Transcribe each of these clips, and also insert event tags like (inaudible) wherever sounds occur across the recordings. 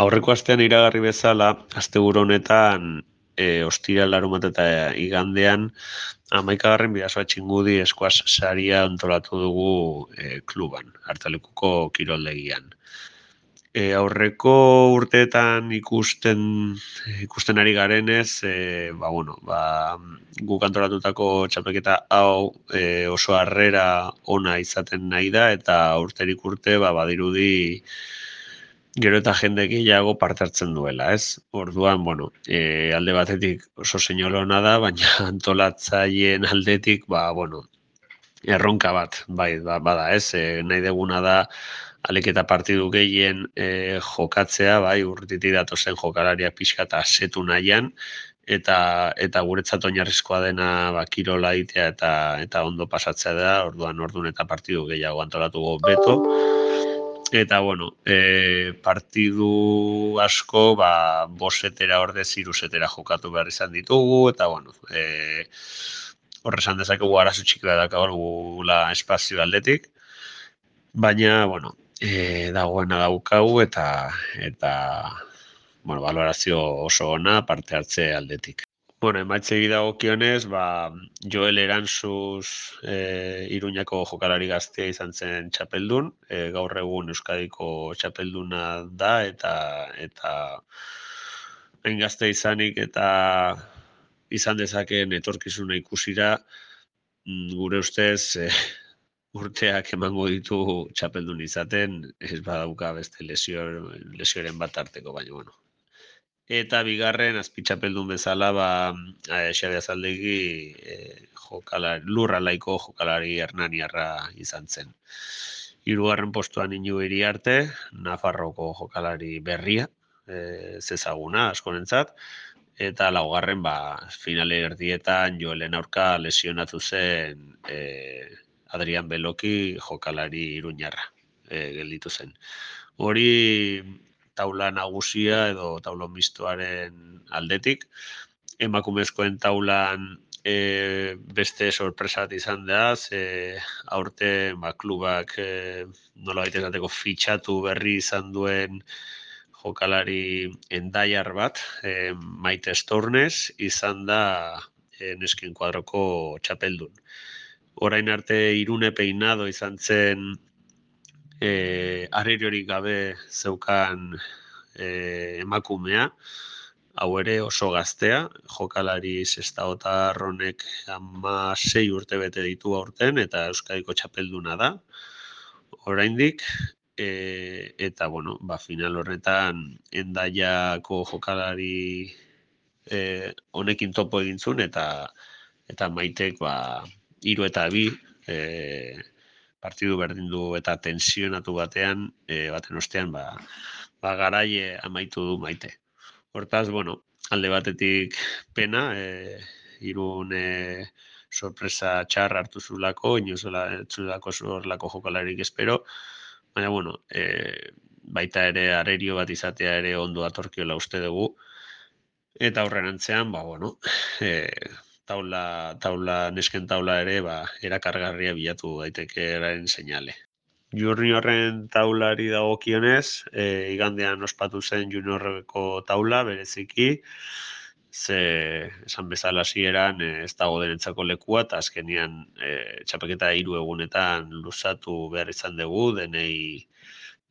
Aurreko astean iragarri bezala, asteburu honetan e, ostira larumat eta igandean amaikagarren bidazoa txingudi eskuaz saria ontolatu dugu e, kluban, hartalekuko kiroldegian. E, aurreko urteetan ikusten ikusten ari garenez, e, ba, bueno, ba, guk antolatutako txapeketa hau e, oso harrera ona izaten nahi da, eta urterik urte ba, badirudi gero eta jende gehiago parte hartzen duela, ez? Orduan, bueno, e, alde batetik oso seinolona da, baina (laughs) antolatzaileen aldetik, ba, bueno, erronka bat, bai, ba, bada, ez? E, nahi deguna da, aleketa partidu gehien e, jokatzea, bai, urrititi datozen jokalaria pixka eta setu nahian, eta eta guretzat oinarrizkoa dena ba kirola eta eta ondo pasatzea da orduan ordun eta partidu gehiago antolatu beto Eta, bueno, e, partidu asko, ba, bosetera orde zirusetera jokatu behar izan ditugu, eta, bueno, e, horrezan dezakegu arazu txiki bat dakago la espazio aldetik, baina, bueno, e, dagoena daukagu eta, eta, bueno, valorazio oso ona parte hartze aldetik. Bueno, emaitze dago kionez, ba, Joel Eranzuz e, Iruñako jokalari gaztea izan zen txapeldun, e, gaur egun Euskadiko txapelduna da, eta eta hain izanik eta izan dezakeen etorkizuna ikusira, mm, gure ustez e, (laughs) urteak emango ditu txapeldun izaten, ez badauka beste lesio, lesioaren bat arteko, baina bueno, Eta bigarren azpitxapeldun bezala ba eh, Xabi Azaldegi e, jokalari lurra laiko jokalari Hernaniarra izan zen. Hirugarren postuan inu arte, Nafarroko jokalari berria, e, zezaguna askonentzat eta laugarren ba finale erdietan Joelen aurka lesionatu zen e, Adrian Beloki jokalari Iruñarra e, gelditu zen. Hori taula nagusia edo taula mistoaren aldetik. Emakumezkoen taulan e, beste sorpresa izan da, ze aurte ba, klubak e, nola baita fitxatu berri izan duen jokalari endaiar bat, e, maite estornez, izan da e, nesken kuadroko txapeldun. Orain arte irune peinado izan zen e, arririorik gabe zeukan e, emakumea, hau ere oso gaztea, jokalari zesta ronek ama sei urte bete ditu aurten, eta Euskadiko txapelduna da, oraindik, e, eta bueno, ba, final horretan endaiako jokalari e, honekin topo egintzun, eta eta maitek ba, iru eta bi, e, partidu berdin du eta tensionatu batean, e, baten ostean, ba, ba garaie amaitu du maite. Hortaz, bueno, alde batetik pena, e, irun e, sorpresa txar hartu zulako, inozola zulako zorlako jokalarik espero, baina, bueno, e, baita ere arerio bat izatea ere ondo atorkiola uste dugu, eta horren antzean, ba, bueno, e, taula, taula, nesken taula ere, ba, erakargarria bilatu daiteke eraren seinale. Juniorren taulari dagokionez, e, igandean ospatu zen juniorreko taula, bereziki, ze esan bezala zieran e, ez dago denetzako lekua, eta azkenian e, txapeketa hiru egunetan luzatu behar izan dugu, denei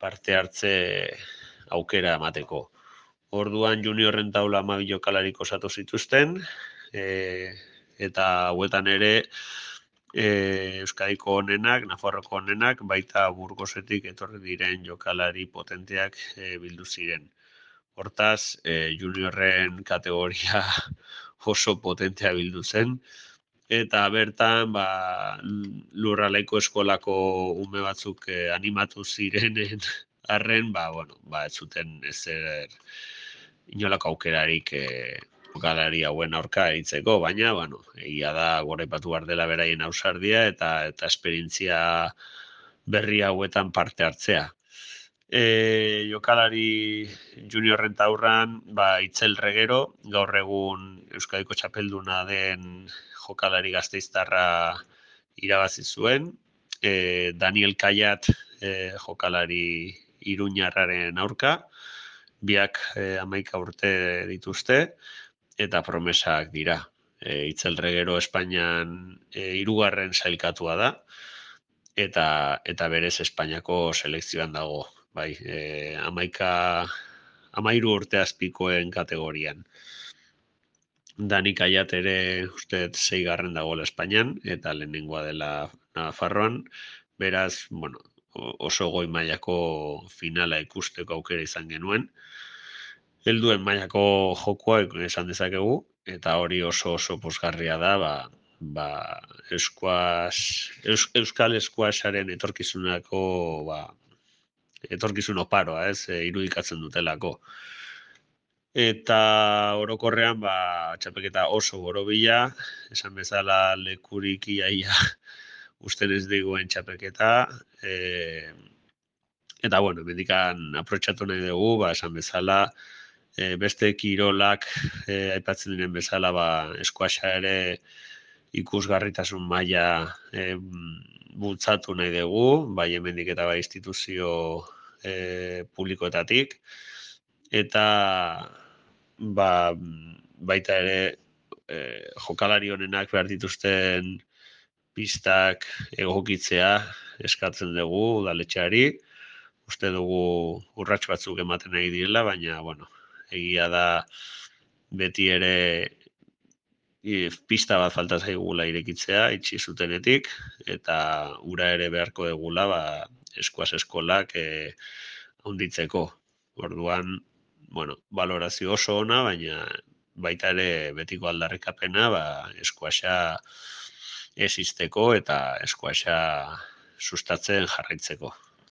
parte hartze aukera emateko. Orduan juniorren taula amabilo kalarik osatu zituzten, e, eta hauetan ere e, Euskadiko honenak, Nafarroko honenak, baita burgosetik etorri diren jokalari potenteak e, bildu ziren. Hortaz, e, juniorren kategoria (laughs) oso potentea bildu zen, eta bertan ba, lurralaiko eskolako ume batzuk e, animatu zirenen arren, ba, bueno, ba, ez zuten ezer inolako aukerarik e, jokalari hauen aurka eritzeko, baina, bueno, egia da gore batu dela beraien ausardia eta eta esperientzia berri hauetan parte hartzea. E, jokalari juniorren taurran, ba, itzel regero, gaur egun Euskadiko txapelduna den jokalari gazteiztarra irabazi zuen, e, Daniel Kaiat e, jokalari iruñarraren aurka, biak e, amaika urte dituzte, eta promesak dira. E, itzelregero Espainian e, irugarren sailkatua da, eta, eta berez Espainiako selekzioan dago. Bai, e, amaika, amairu urte azpikoen kategorian. Danik aiat ere uste zeigarren dagoela Espainian, eta lehenengoa dela Nafarroan, beraz, bueno, oso goi mailako finala ikusteko aukera izan genuen. Helduen mailako jokoa esan dezakegu, eta hori oso oso posgarria da, ba, ba eskuaz, euskal eskuazaren etorkizunako ba, etorkizun oparoa, ez, e, irudikatzen dutelako. Eta orokorrean, ba, txapeketa oso borobila, esan bezala lekurik iaia (laughs) usten ez diguen txapeketa, e, eta bueno, mendikan aprotxatu nahi dugu, ba, esan bezala, e, beste kirolak e, aipatzen diren bezala ba eskuaxa ere ikusgarritasun maila e, bultzatu nahi dugu, bai hemendik eta bai instituzio e, publikoetatik. Eta ba, baita ere e, jokalari honenak behar dituzten pistak egokitzea eskatzen dugu udaletxeari. Uste dugu urrats batzuk ematen nahi direla, baina, bueno, egia da beti ere pista bat falta zaigula irekitzea itxi zutenetik eta ura ere beharko egula ba eskuas eskolak eh honditzeko. Orduan, bueno, valorazio oso ona, baina baita ere betiko aldarrikapena ba eskuasa existeko eta eskuasa sustatzen jarraitzeko.